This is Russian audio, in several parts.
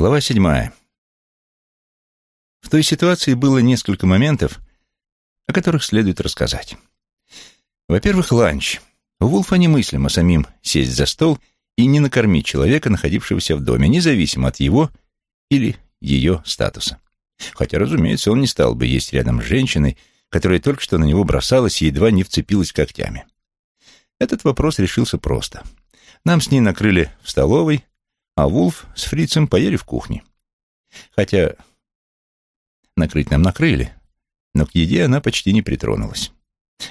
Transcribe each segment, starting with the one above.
Глава седьмая. В той ситуации было несколько моментов, о которых следует рассказать. Во-первых, ланч. У Вулфа немыслимо самим сесть за стол и не накормить человека, находившегося в доме, независимо от его или ее статуса. Хотя, разумеется, он не стал бы есть рядом с женщиной, которая только что на него бросалась и едва не вцепилась когтями. Этот вопрос решился просто. Нам с ней накрыли в столовой, а Вулф с фрицем поели в кухне. Хотя накрыть нам накрыли, но к еде она почти не притронулась.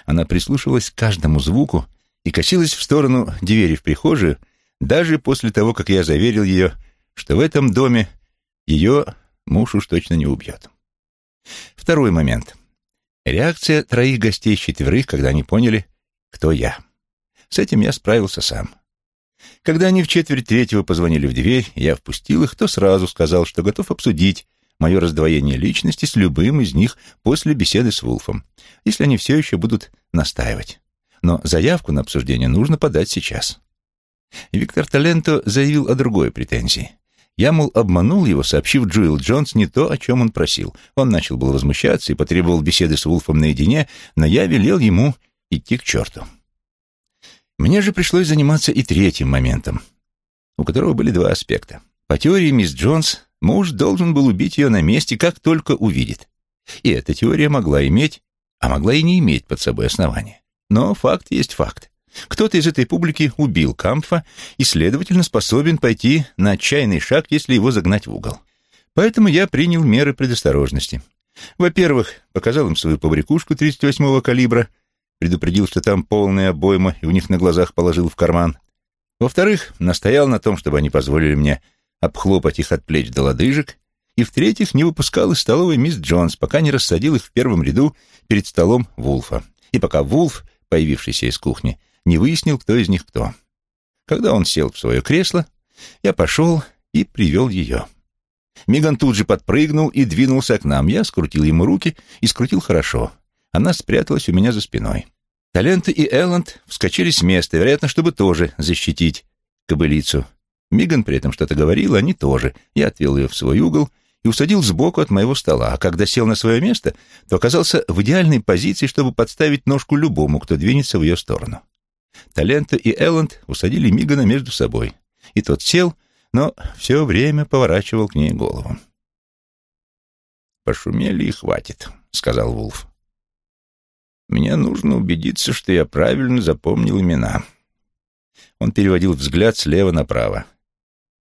Она прислушивалась к каждому звуку и косилась в сторону двери в прихожую, даже после того, как я заверил ее, что в этом доме ее муж уж точно не убьет. Второй момент. Реакция троих гостей четверых, когда они поняли, кто я. С этим я справился сам. Когда они в четверть третьего позвонили в дверь, я впустил их, то сразу сказал, что готов обсудить мое раздвоение личности с любым из них после беседы с Вулфом, если они все еще будут настаивать. Но заявку на обсуждение нужно подать сейчас. Виктор Таленто заявил о другой претензии. Я, мол, обманул его, сообщив Джуэл Джонс не то, о чем он просил. Он начал было возмущаться и потребовал беседы с Вулфом наедине, но я велел ему идти к черту. Мне же пришлось заниматься и третьим моментом, у которого были два аспекта. По теории мисс Джонс, муж должен был убить ее на месте, как только увидит. И эта теория могла иметь, а могла и не иметь под собой основания. Но факт есть факт. Кто-то из этой публики убил Кампфа и, следовательно, способен пойти на отчаянный шаг, если его загнать в угол. Поэтому я принял меры предосторожности. Во-первых, показал им свою побрякушку 38-го калибра, предупредил, что там полная обойма, и у них на глазах положил в карман. Во-вторых, настоял на том, чтобы они позволили мне обхлопать их от плеч до лодыжек, и, в-третьих, не выпускал из столовой мисс Джонс, пока не рассадил их в первом ряду перед столом Вулфа, и пока Вулф, появившийся из кухни, не выяснил, кто из них кто. Когда он сел в свое кресло, я пошел и привел ее. Миган тут же подпрыгнул и двинулся к нам. Я скрутил ему руки и скрутил хорошо она спряталась у меня за спиной. Таленты и Элланд вскочили с места, вероятно, чтобы тоже защитить кобылицу. Миган при этом что-то говорила, они тоже. Я отвел ее в свой угол и усадил сбоку от моего стола, а когда сел на свое место, то оказался в идеальной позиции, чтобы подставить ножку любому, кто двинется в ее сторону. Талента и Элланд усадили Мигана между собой, и тот сел, но все время поворачивал к ней голову. «Пошумели и хватит», — сказал Вулф. Мне нужно убедиться, что я правильно запомнил имена. Он переводил взгляд слева направо.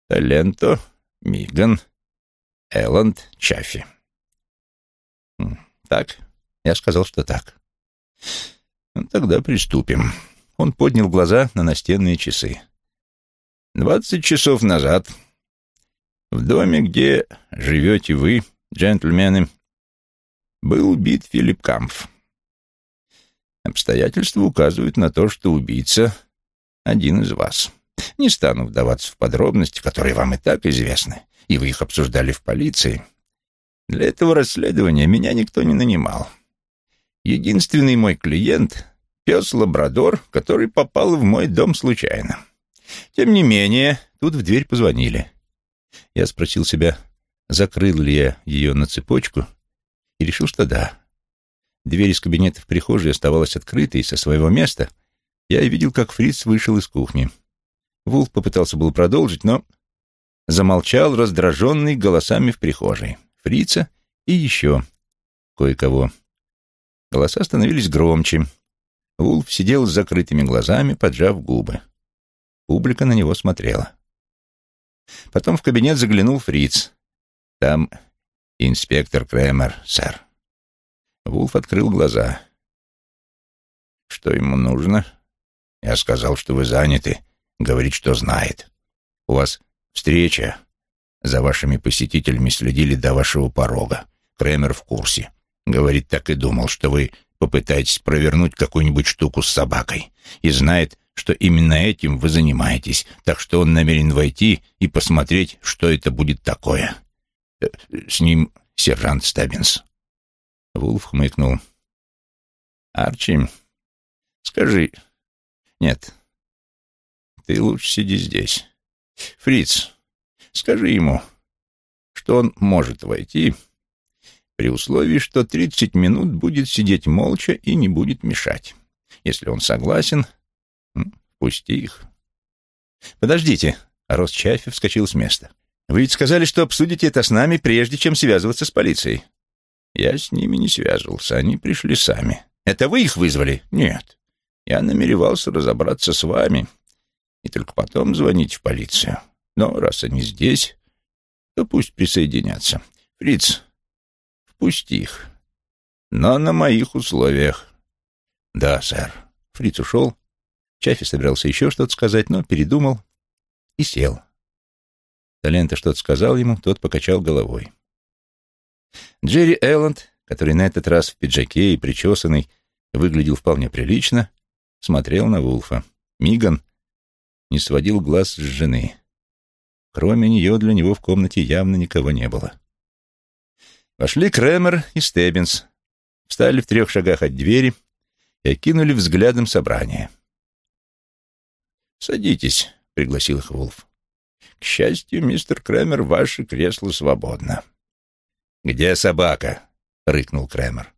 Таленто, Миган, Элланд, Чаффи. Так? Я сказал, что так. Ну, тогда приступим. Он поднял глаза на настенные часы. Двадцать часов назад в доме, где живете вы, джентльмены, был убит Филипп Кампф. Обстоятельства указывают на то, что убийца — один из вас. Не стану вдаваться в подробности, которые вам и так известны, и вы их обсуждали в полиции. Для этого расследования меня никто не нанимал. Единственный мой клиент — пес-лабрадор, который попал в мой дом случайно. Тем не менее, тут в дверь позвонили. Я спросил себя, закрыл ли я ее на цепочку, и решил, что да. Дверь из кабинета в прихожей оставалась открытой, и со своего места я видел, как Фриц вышел из кухни. Вулф попытался был продолжить, но замолчал, раздраженный голосами в прихожей. Фрица и еще кое-кого. Голоса становились громче. Вулф сидел с закрытыми глазами, поджав губы. Публика на него смотрела. Потом в кабинет заглянул Фриц. Там инспектор Кремер, сэр. Вулф открыл глаза. «Что ему нужно?» «Я сказал, что вы заняты. Говорит, что знает. У вас встреча. За вашими посетителями следили до вашего порога. Кремер в курсе. Говорит, так и думал, что вы попытаетесь провернуть какую-нибудь штуку с собакой. И знает, что именно этим вы занимаетесь, так что он намерен войти и посмотреть, что это будет такое. Э, с ним сержант Стаббинс. Вулф хмыкнул. «Арчи, скажи...» «Нет, ты лучше сиди здесь. Фриц, скажи ему, что он может войти при условии, что 30 минут будет сидеть молча и не будет мешать. Если он согласен, пусти их. Подождите, Рос Чаффи вскочил с места. Вы ведь сказали, что обсудите это с нами, прежде чем связываться с полицией. Я с ними не связывался, они пришли сами. Это вы их вызвали? Нет. Я намеревался разобраться с вами и только потом звонить в полицию. Но раз они здесь, то пусть присоединятся. Фриц, впусти их. Но на моих условиях. Да, сэр. Фриц ушел. Чаффи собирался еще что-то сказать, но передумал и сел. Талента что-то сказал ему, тот покачал головой. Джерри Элланд, который на этот раз в пиджаке и причесанный, выглядел вполне прилично, смотрел на Вулфа. Миган не сводил глаз с жены. Кроме нее для него в комнате явно никого не было. Вошли Кремер и Стеббинс, встали в трех шагах от двери и окинули взглядом собрание. «Садитесь», — пригласил их Вулф. «К счастью, мистер Кремер, ваше кресло свободно». «Где собака?» — рыкнул Кремер.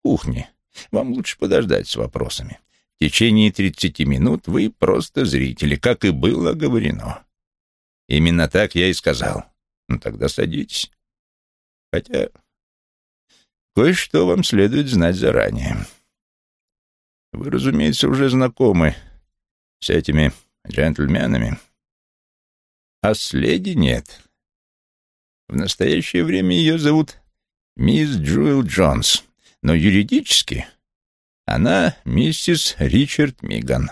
«В кухне. Вам лучше подождать с вопросами. В течение тридцати минут вы просто зрители, как и было говорено». «Именно так я и сказал». «Ну тогда садитесь. Хотя кое-что вам следует знать заранее. Вы, разумеется, уже знакомы с этими джентльменами. А с леди нет. В настоящее время ее зовут мисс Джуэл Джонс, но юридически она миссис Ричард Миган.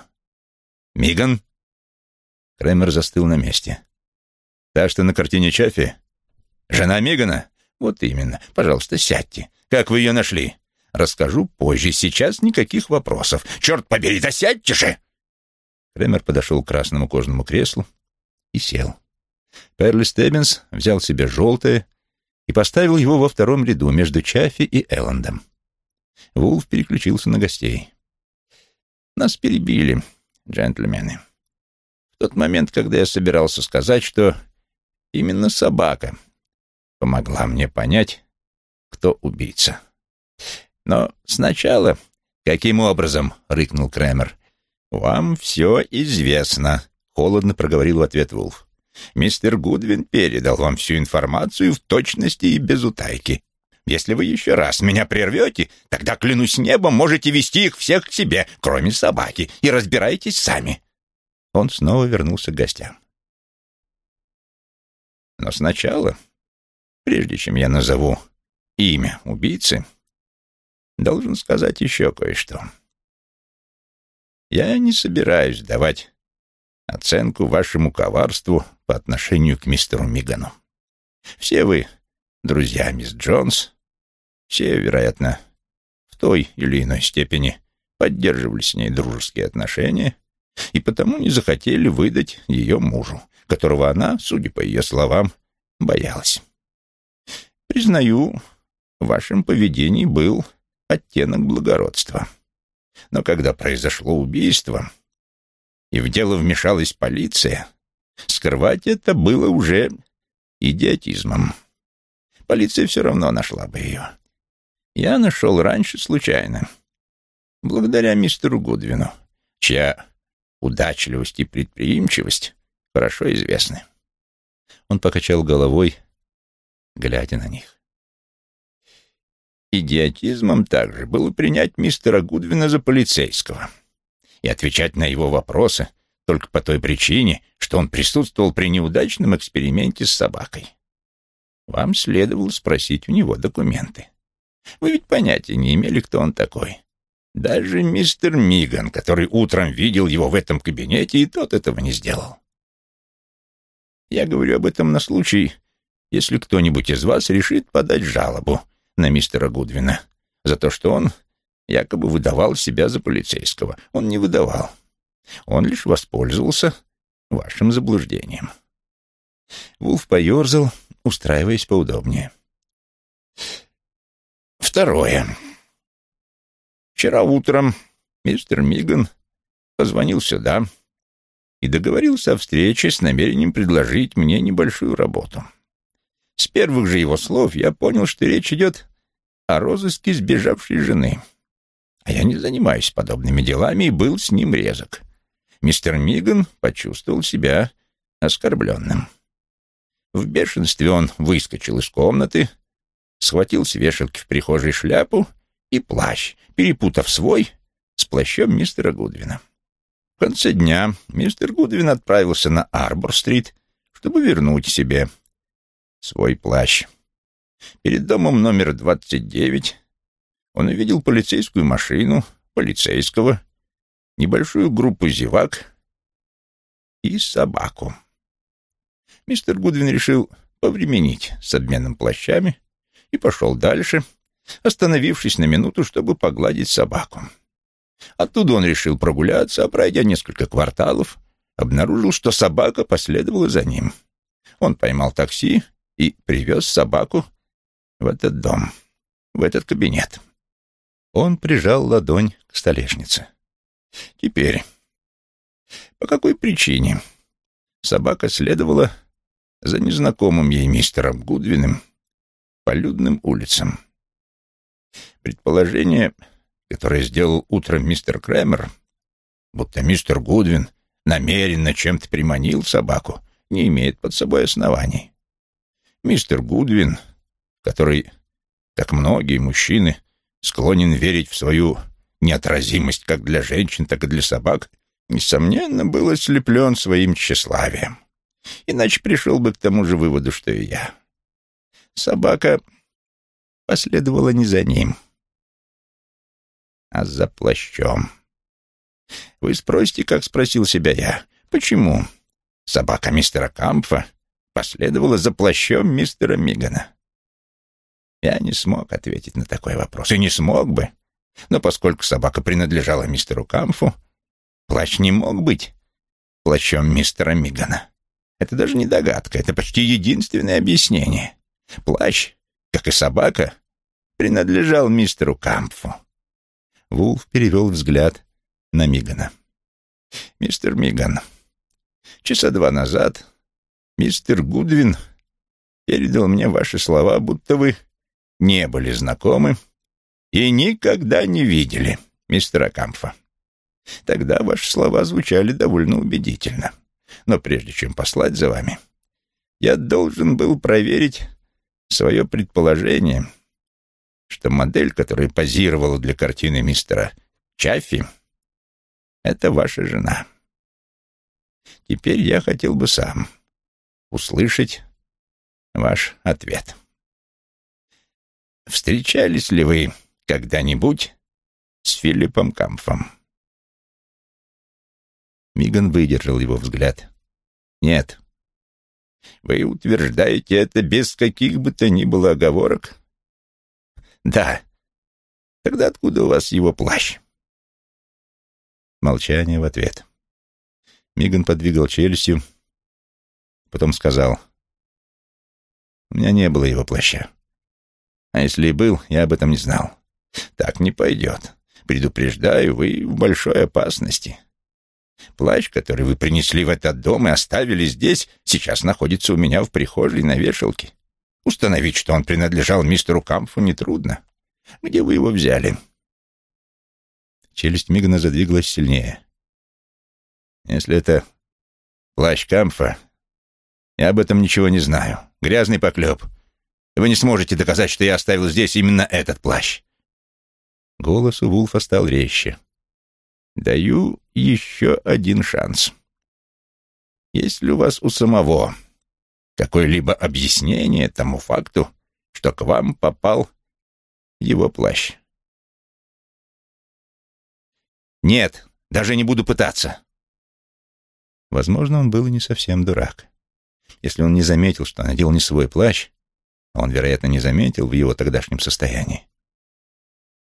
Миган? Крэмер застыл на месте. Та, что на картине Чаффи? Жена Мигана? Вот именно. Пожалуйста, сядьте. Как вы ее нашли? Расскажу позже. Сейчас никаких вопросов. Черт побери, да сядьте же! Кремер подошел к красному кожаному креслу и сел. Перли Стеббинс взял себе желтое и поставил его во втором ряду между Чаффи и Эллендом. Вулф переключился на гостей. «Нас перебили, джентльмены. В тот момент, когда я собирался сказать, что именно собака помогла мне понять, кто убийца. Но сначала... «Каким образом?» — рыкнул Крэмер. «Вам все известно», — холодно проговорил в ответ Вулф. «Мистер Гудвин передал вам всю информацию в точности и без утайки. Если вы еще раз меня прервете, тогда, клянусь небом, можете вести их всех к себе, кроме собаки, и разбирайтесь сами». Он снова вернулся к гостям. «Но сначала Прежде чем я назову имя убийцы, должен сказать еще кое-что. Я не собираюсь давать оценку вашему коварству по отношению к мистеру Мигану. Все вы друзья мисс Джонс, все, вероятно, в той или иной степени поддерживали с ней дружеские отношения и потому не захотели выдать ее мужу, которого она, судя по ее словам, боялась. Признаю, в вашем поведении был оттенок благородства. Но когда произошло убийство, и в дело вмешалась полиция, скрывать это было уже идиотизмом. Полиция все равно нашла бы ее. Я нашел раньше случайно, благодаря мистеру Гудвину, чья удачливость и предприимчивость хорошо известны. Он покачал головой, глядя на них. Идиотизмом также было принять мистера Гудвина за полицейского и отвечать на его вопросы только по той причине, что он присутствовал при неудачном эксперименте с собакой. Вам следовало спросить у него документы. Вы ведь понятия не имели, кто он такой. Даже мистер Миган, который утром видел его в этом кабинете, и тот этого не сделал. Я говорю об этом на случай, если кто-нибудь из вас решит подать жалобу на мистера Гудвина за то, что он якобы выдавал себя за полицейского. Он не выдавал. Он лишь воспользовался вашим заблуждением. Вулф поерзал, устраиваясь поудобнее. Второе. Вчера утром мистер Миган позвонил сюда и договорился о встрече с намерением предложить мне небольшую работу. С первых же его слов я понял, что речь идет о розыске сбежавшей жены. А я не занимаюсь подобными делами и был с ним резок. Мистер Миган почувствовал себя оскорбленным. В бешенстве он выскочил из комнаты, схватил с вешалки в прихожей шляпу и плащ, перепутав свой с плащом мистера Гудвина. В конце дня мистер Гудвин отправился на Арбор-стрит, чтобы вернуть себе свой плащ. Перед домом номер 29 он увидел полицейскую машину, полицейского, небольшую группу зевак и собаку. Мистер Гудвин решил повременить с обменом плащами и пошел дальше, остановившись на минуту, чтобы погладить собаку. Оттуда он решил прогуляться, а пройдя несколько кварталов, обнаружил, что собака последовала за ним. Он поймал такси и привез собаку в этот дом, в этот кабинет. Он прижал ладонь к столешнице. Теперь, по какой причине собака следовала за незнакомым ей мистером Гудвиным по людным улицам? Предположение которое сделал утром мистер Крэмер, будто мистер Гудвин намеренно чем-то приманил собаку, не имеет под собой оснований. Мистер Гудвин, который, как многие мужчины, склонен верить в свою неотразимость как для женщин, так и для собак, несомненно, был ослеплен своим тщеславием. Иначе пришел бы к тому же выводу, что и я. Собака последовала не за ним — а за плащом. Вы спросите, как спросил себя я, почему собака мистера Кампфа последовала за плащом мистера Мигана? Я не смог ответить на такой вопрос, и не смог бы. Но поскольку собака принадлежала мистеру Камфу, плащ не мог быть плащом мистера Мигана. Это даже не догадка, это почти единственное объяснение. Плащ, как и собака, принадлежал мистеру Кампфу. Вулф перевел взгляд на Мигана. «Мистер Миган, часа два назад мистер Гудвин передал мне ваши слова, будто вы не были знакомы и никогда не видели мистера Камфа. Тогда ваши слова звучали довольно убедительно. Но прежде чем послать за вами, я должен был проверить свое предположение — что модель, которая позировала для картины мистера Чаффи, это ваша жена. Теперь я хотел бы сам услышать ваш ответ. Встречались ли вы когда-нибудь с Филиппом Камфом? Миган выдержал его взгляд. Нет. Вы утверждаете это без каких бы то ни было оговорок? Да. Тогда откуда у вас его плащ? Молчание в ответ. Миган подвигал челюстью, потом сказал. У меня не было его плаща. А если и был, я об этом не знал. Так не пойдет. Предупреждаю, вы в большой опасности. Плащ, который вы принесли в этот дом и оставили здесь, сейчас находится у меня в прихожей на вешалке. Установить, что он принадлежал мистеру Камфу, нетрудно. Где вы его взяли?» Челюсть Мигана задвигалась сильнее. «Если это плащ Камфа, я об этом ничего не знаю. Грязный поклеп. Вы не сможете доказать, что я оставил здесь именно этот плащ». Голос у Вулфа стал резче. «Даю еще один шанс. Есть ли у вас у самого какое-либо объяснение тому факту, что к вам попал его плащ. «Нет, даже не буду пытаться». Возможно, он был и не совсем дурак. Если он не заметил, что надел не свой плащ, он, вероятно, не заметил в его тогдашнем состоянии.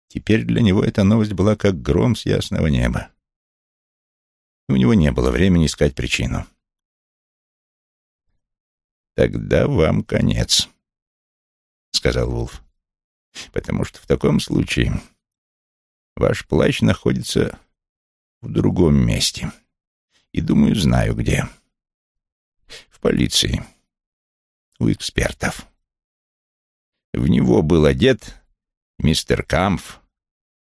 Теперь для него эта новость была как гром с ясного неба. У него не было времени искать причину. «Тогда вам конец», — сказал Вулф. «Потому что в таком случае ваш плащ находится в другом месте. И, думаю, знаю где. В полиции. У экспертов». В него был одет мистер Камф,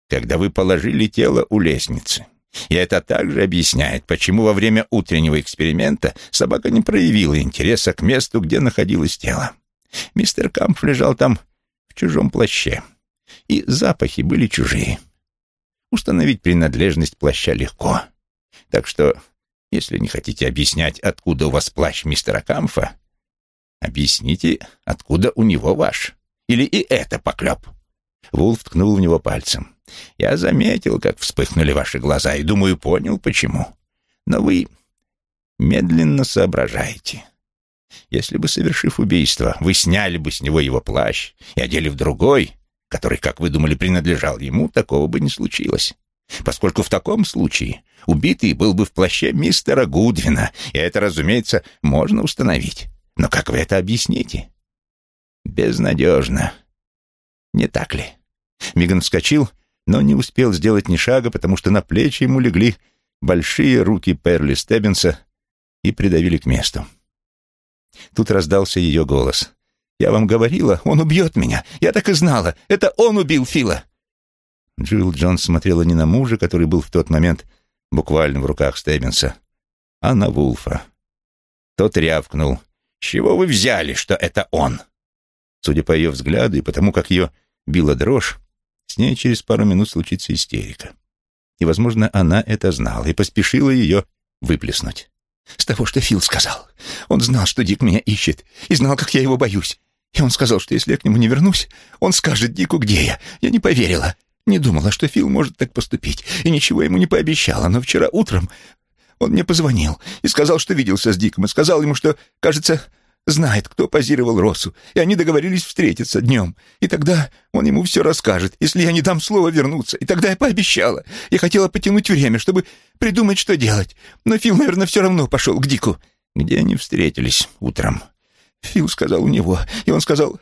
когда вы положили тело у лестницы. И это также объясняет, почему во время утреннего эксперимента собака не проявила интереса к месту, где находилось тело. Мистер Камф лежал там в чужом плаще, и запахи были чужие. Установить принадлежность плаща легко. Так что, если не хотите объяснять, откуда у вас плащ мистера Камфа, объясните, откуда у него ваш. Или и это поклеп. Вулф ткнул в него пальцем. Я заметил, как вспыхнули ваши глаза, и, думаю, понял, почему. Но вы медленно соображаете. Если бы, совершив убийство, вы сняли бы с него его плащ и одели в другой, который, как вы думали, принадлежал ему, такого бы не случилось. Поскольку в таком случае убитый был бы в плаще мистера Гудвина, и это, разумеется, можно установить. Но как вы это объясните? Безнадежно. Не так ли? Миган вскочил но не успел сделать ни шага, потому что на плечи ему легли большие руки Перли Стеббинса и придавили к месту. Тут раздался ее голос. «Я вам говорила, он убьет меня. Я так и знала. Это он убил Фила». Джилл Джонс смотрела не на мужа, который был в тот момент буквально в руках Стеббинса, а на Вулфа. Тот рявкнул. «С чего вы взяли, что это он?» Судя по ее взгляду и потому, как ее била дрожь, с ней через пару минут случится истерика. И, возможно, она это знала и поспешила ее выплеснуть. «С того, что Фил сказал. Он знал, что Дик меня ищет, и знал, как я его боюсь. И он сказал, что если я к нему не вернусь, он скажет Дику, где я. Я не поверила. Не думала, что Фил может так поступить, и ничего ему не пообещала. Но вчера утром он мне позвонил и сказал, что виделся с Диком, и сказал ему, что, кажется, знает, кто позировал Росу, и они договорились встретиться днем. И тогда он ему все расскажет, если я не дам слова вернуться. И тогда я пообещала. Я хотела потянуть время, чтобы придумать, что делать. Но Фил, наверное, все равно пошел к Дику. Где они встретились утром? Фил сказал у него, и он сказал,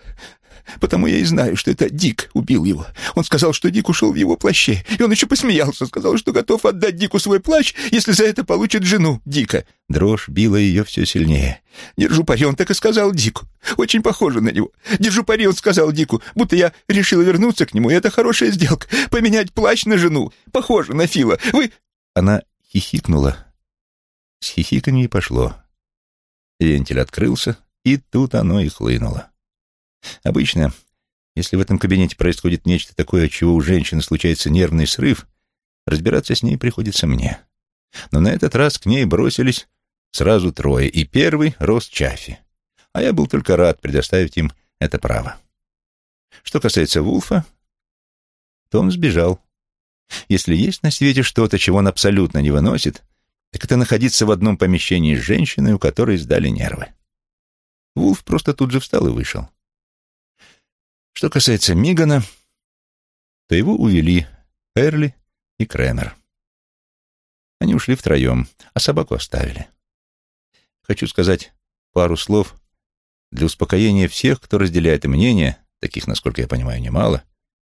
Потому я и знаю, что это Дик убил его. Он сказал, что Дик ушел в его плаще. И он еще посмеялся, сказал, что готов отдать Дику свой плащ, если за это получит жену Дика. Дрожь била ее все сильнее. «Держу пари», он так и сказал Дику. Очень похоже на него. «Держу пари», он сказал Дику, будто я решила вернуться к нему, и это хорошая сделка. Поменять плащ на жену. Похоже на Фила. Вы...» Она хихикнула. С хихиканье пошло. Вентиль открылся, и тут оно и хлынуло. Обычно, если в этом кабинете происходит нечто такое, от чего у женщины случается нервный срыв, разбираться с ней приходится мне. Но на этот раз к ней бросились сразу трое, и первый — Рос Чаффи. А я был только рад предоставить им это право. Что касается Вулфа, то он сбежал. Если есть на свете что-то, чего он абсолютно не выносит, так это находиться в одном помещении с женщиной, у которой сдали нервы. Вулф просто тут же встал и вышел. Что касается Мигана, то его увели Эрли и Кремер. Они ушли втроем, а собаку оставили. Хочу сказать пару слов для успокоения всех, кто разделяет мнение, таких, насколько я понимаю, немало,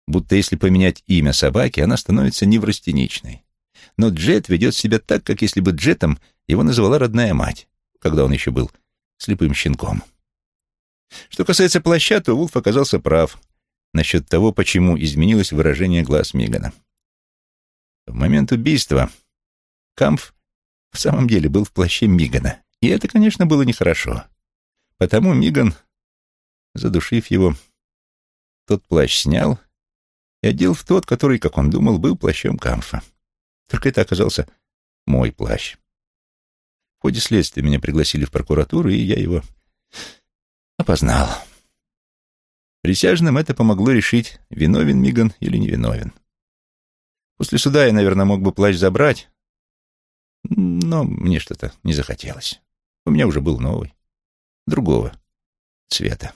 будто если поменять имя собаки, она становится неврастеничной. Но Джет ведет себя так, как если бы Джетом его называла родная мать, когда он еще был слепым щенком. Что касается плаща, то Вулф оказался прав насчет того, почему изменилось выражение глаз Мигана. В момент убийства Камф в самом деле был в плаще Мигана, и это, конечно, было нехорошо. Потому Миган, задушив его, тот плащ снял и одел в тот, который, как он думал, был плащом Камфа. Только это оказался мой плащ. В ходе следствия меня пригласили в прокуратуру, и я его Опознал. Присяжным это помогло решить, виновен Миган или невиновен. После суда я, наверное, мог бы плащ забрать, но мне что-то не захотелось. У меня уже был новый, другого цвета.